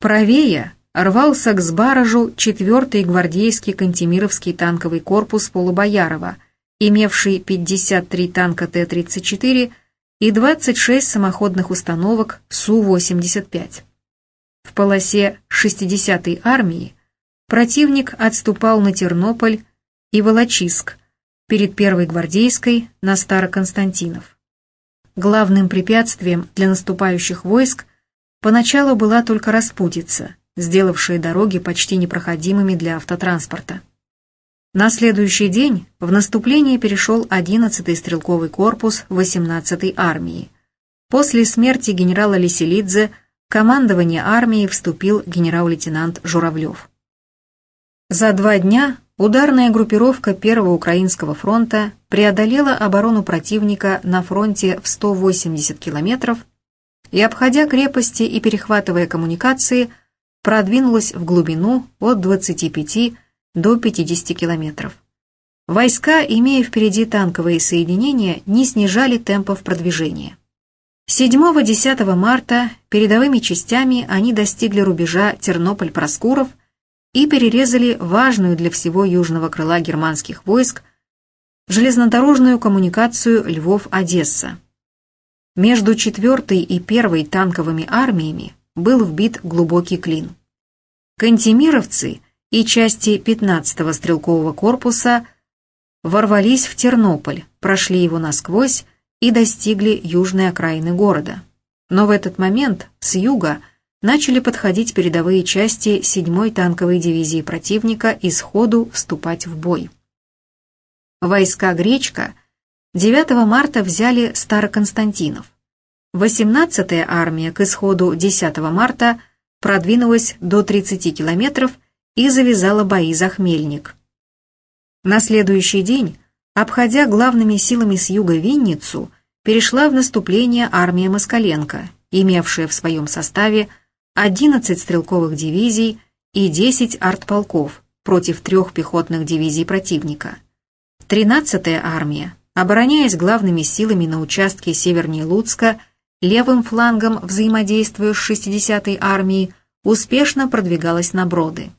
Правее рвался к Сбаражу 4-й гвардейский Кантемировский танковый корпус Полубоярова, имевший 53 танка Т-34 и 26 самоходных установок Су-85. В полосе 60-й армии противник отступал на Тернополь и Волочиск, перед первой гвардейской на Староконстантинов. Главным препятствием для наступающих войск поначалу была только распутица, сделавшая дороги почти непроходимыми для автотранспорта. На следующий день в наступление перешел 11-й стрелковый корпус 18-й армии. После смерти генерала Лиселидзе командование армии вступил генерал-лейтенант Журавлев. За два дня ударная группировка Первого Украинского фронта преодолела оборону противника на фронте в 180 километров и, обходя крепости и перехватывая коммуникации, продвинулась в глубину от 25 до 50 километров. Войска, имея впереди танковые соединения, не снижали темпов продвижения. 7-10 марта передовыми частями они достигли рубежа Тернополь-Проскуров и перерезали важную для всего южного крыла германских войск железнодорожную коммуникацию Львов-Одесса. Между 4 и 1 танковыми армиями был вбит глубокий клин. Кантемировцы и части 15-го стрелкового корпуса ворвались в Тернополь, прошли его насквозь и достигли южной окраины города. Но в этот момент с юга начали подходить передовые части 7-й танковой дивизии противника и сходу вступать в бой. Войска Гречка 9 марта взяли Староконстантинов. 18-я армия к исходу 10 марта продвинулась до 30 километров и завязала бои за Хмельник. На следующий день, обходя главными силами с юга Винницу, перешла в наступление армия Москаленко, имевшая в своем составе 11 стрелковых дивизий и 10 артполков против трех пехотных дивизий противника. 13-я армия, обороняясь главными силами на участке севернее Луцка, левым флангом взаимодействуя с 60-й армией, успешно продвигалась на Броды.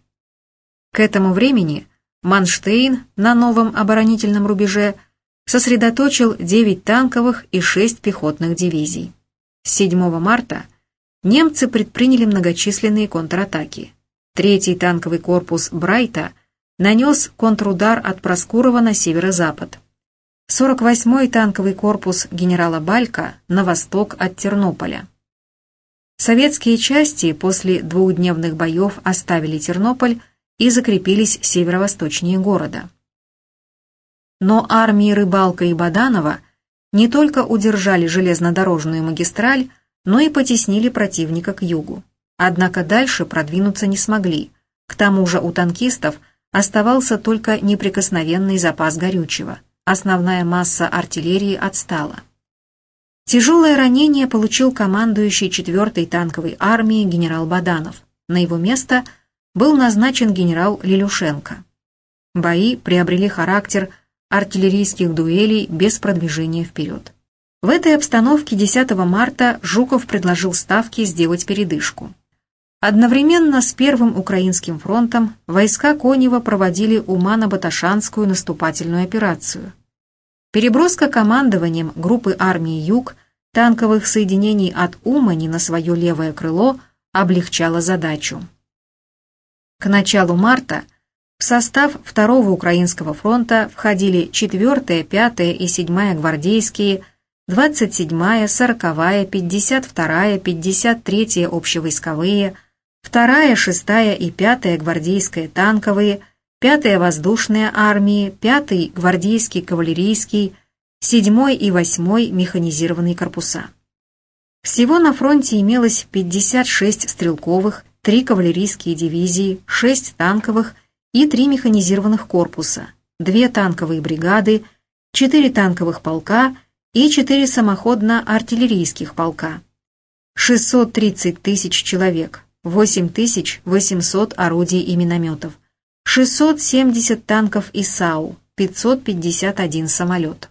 К этому времени Манштейн на новом оборонительном рубеже сосредоточил 9 танковых и 6 пехотных дивизий. С 7 марта немцы предприняли многочисленные контратаки. Третий танковый корпус Брайта нанес контрудар от Проскурова на северо-запад. 48-й танковый корпус генерала Балька на восток от Тернополя. Советские части после двухдневных боев оставили Тернополь и закрепились северо-восточнее города. Но армии Рыбалка и Баданова не только удержали железнодорожную магистраль, но и потеснили противника к югу. Однако дальше продвинуться не смогли. К тому же у танкистов оставался только неприкосновенный запас горючего. Основная масса артиллерии отстала. Тяжелое ранение получил командующий 4-й танковой армией генерал Баданов. На его место был назначен генерал Лилюшенко. Бои приобрели характер артиллерийских дуэлей без продвижения вперед. В этой обстановке 10 марта Жуков предложил Ставке сделать передышку. Одновременно с Первым Украинским фронтом войска Конева проводили Умано-Баташанскую наступательную операцию. Переброска командованием группы армии «Юг» танковых соединений от Умани на свое левое крыло облегчала задачу. К началу марта в состав Второго Украинского фронта входили 4-я, 5-я и 7-я гвардейские, 27-я, 40-я, 52-я, 53-я общевойсковые, 2-я, 6-я и 5-я гвардейская танковые, 5-я воздушная армии, 5-й гвардейский кавалерийский, 7-й и 8-й механизированные корпуса. Всего на фронте имелось 56 стрелковых, 3 кавалерийские дивизии, 6 танковых и 3 механизированных корпуса, 2 танковые бригады, 4 танковых полка и 4 самоходно-артиллерийских полка. 630 тысяч человек, 8800 орудий и минометов, 670 танков и САУ, 551 самолет.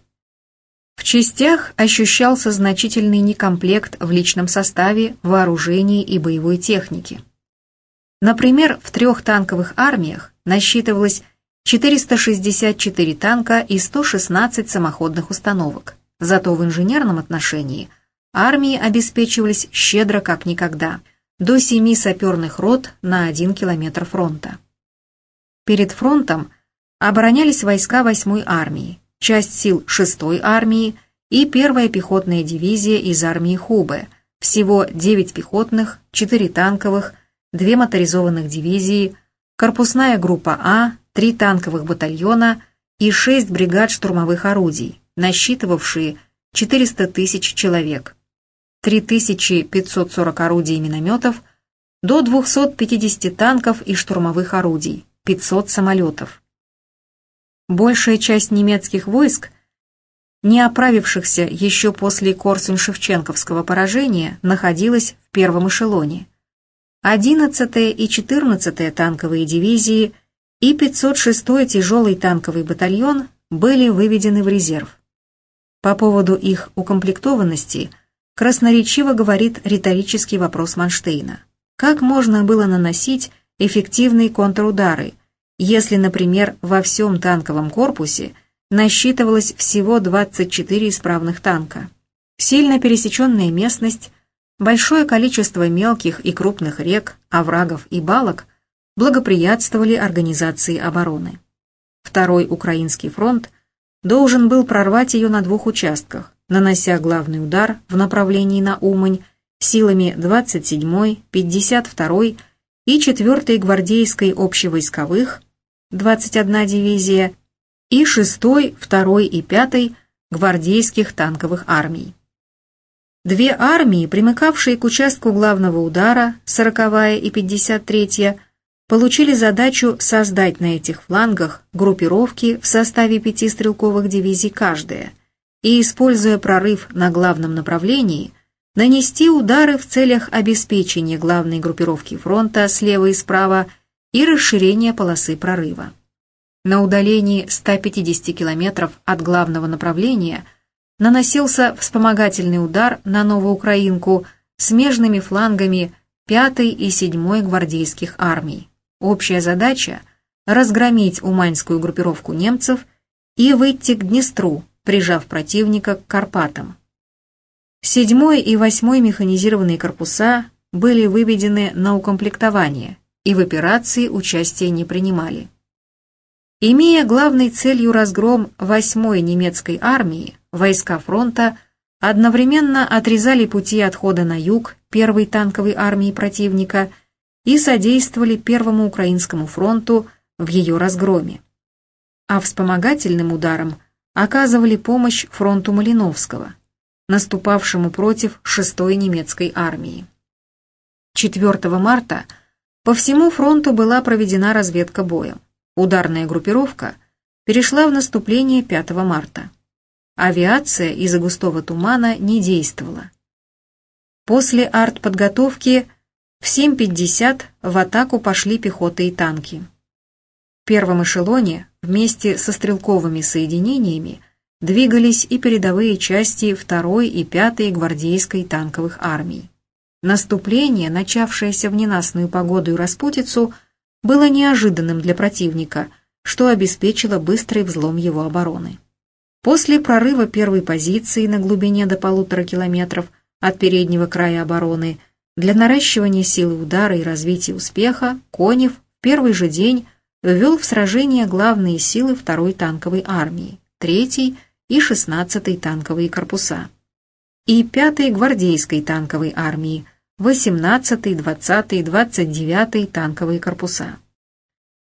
В частях ощущался значительный некомплект в личном составе, вооружении и боевой технике. Например, в трех танковых армиях насчитывалось 464 танка и 116 самоходных установок. Зато в инженерном отношении армии обеспечивались щедро как никогда, до семи саперных рот на один километр фронта. Перед фронтом оборонялись войска 8-й армии, часть сил 6-й армии и первая пехотная дивизия из армии Хубе, всего 9 пехотных, 4 танковых, 2 моторизованных дивизии, корпусная группа А, 3 танковых батальона и 6 бригад штурмовых орудий, насчитывавшие 400 тысяч человек, 3540 орудий и минометов, до 250 танков и штурмовых орудий, 500 самолетов. Большая часть немецких войск, не оправившихся еще после Корсунь-Шевченковского поражения, находилась в первом эшелоне. 11-я и 14-я танковые дивизии и 506-й тяжелый танковый батальон были выведены в резерв. По поводу их укомплектованности красноречиво говорит риторический вопрос Манштейна. Как можно было наносить эффективные контрудары, если, например, во всем танковом корпусе насчитывалось всего 24 исправных танка? Сильно пересеченная местность, большое количество мелких и крупных рек, оврагов и балок благоприятствовали организации обороны. Второй Украинский фронт – должен был прорвать ее на двух участках, нанося главный удар в направлении на Умань силами 27-й, 52-й и 4-й гвардейской общевойсковых, 21 дивизия, и 6-й, 2-й и 5-й гвардейских танковых армий. Две армии, примыкавшие к участку главного удара, 40-я и 53-я, получили задачу создать на этих флангах группировки в составе пяти стрелковых дивизий каждая и, используя прорыв на главном направлении, нанести удары в целях обеспечения главной группировки фронта слева и справа и расширения полосы прорыва. На удалении 150 километров от главного направления наносился вспомогательный удар на Новоукраинку смежными флангами 5 и 7 гвардейских армий. Общая задача – разгромить уманьскую группировку немцев и выйти к Днестру, прижав противника к Карпатам. Седьмой и восьмой механизированные корпуса были выведены на укомплектование и в операции участия не принимали. Имея главной целью разгром восьмой немецкой армии, войска фронта одновременно отрезали пути отхода на юг первой танковой армии противника и содействовали Первому Украинскому фронту в ее разгроме. А вспомогательным ударом оказывали помощь фронту Малиновского – наступавшему против 6-й немецкой армии. 4 марта по всему фронту была проведена разведка боем. Ударная группировка перешла в наступление 5 марта. Авиация из-за густого тумана не действовала. После артподготовки в 7.50 в атаку пошли пехота и танки. В первом эшелоне вместе со стрелковыми соединениями двигались и передовые части 2 и 5 гвардейской танковых армий. Наступление, начавшееся в ненастную погоду и распутицу, было неожиданным для противника, что обеспечило быстрый взлом его обороны. После прорыва первой позиции на глубине до полутора километров от переднего края обороны для наращивания силы удара и развития успеха Конев в первый же день ввел в сражение главные силы второй танковой армии, третий и 16-й танковые корпуса, и 5-й гвардейской танковой армии, 18-й, 20-й, 29-й танковые корпуса.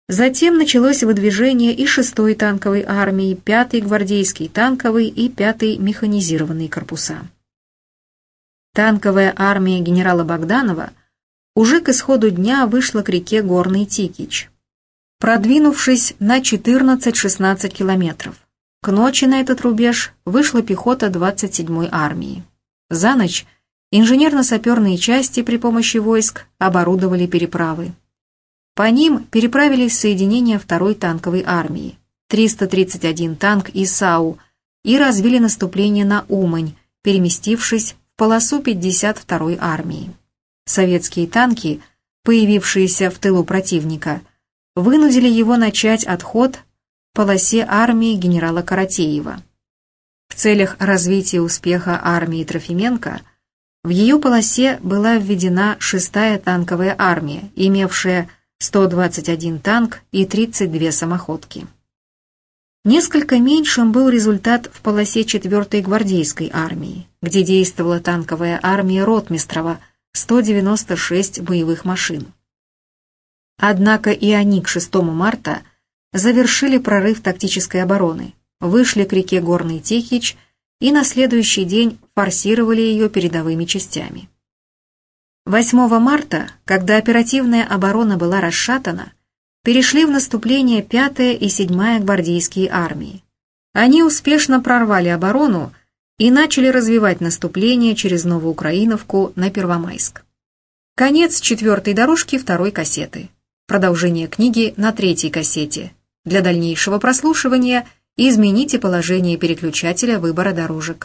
Затем началось выдвижение и 6-й танковой армии, 5-й гвардейский танковый и 5-й механизированные корпуса. Танковая армия генерала Богданова уже к исходу дня вышла к реке Горный Тикич, продвинувшись на 14-16 километров. К ночи на этот рубеж вышла пехота 27-й армии. За ночь инженерно-саперные части при помощи войск оборудовали переправы. По ним переправились соединения 2-й танковой армии, 331 танк и САУ, и развили наступление на Умань, переместившись в полосу 52-й армии. Советские танки, появившиеся в тылу противника, вынудили его начать отход полосе армии генерала Каратеева. В целях развития успеха армии Трофименко в ее полосе была введена 6-я танковая армия, имевшая 121 танк и 32 самоходки. Несколько меньшим был результат в полосе 4-й гвардейской армии, где действовала танковая армия Ротмистрова, 196 боевых машин. Однако и они к 6 марта – завершили прорыв тактической обороны, вышли к реке Горный Тихич и на следующий день форсировали ее передовыми частями. 8 марта, когда оперативная оборона была расшатана, перешли в наступление 5-я и 7-я гвардейские армии. Они успешно прорвали оборону и начали развивать наступление через Новоукраиновку на Первомайск. Конец четвертой дорожки второй кассеты. Продолжение книги на третьей кассете. Для дальнейшего прослушивания измените положение переключателя выбора дорожек.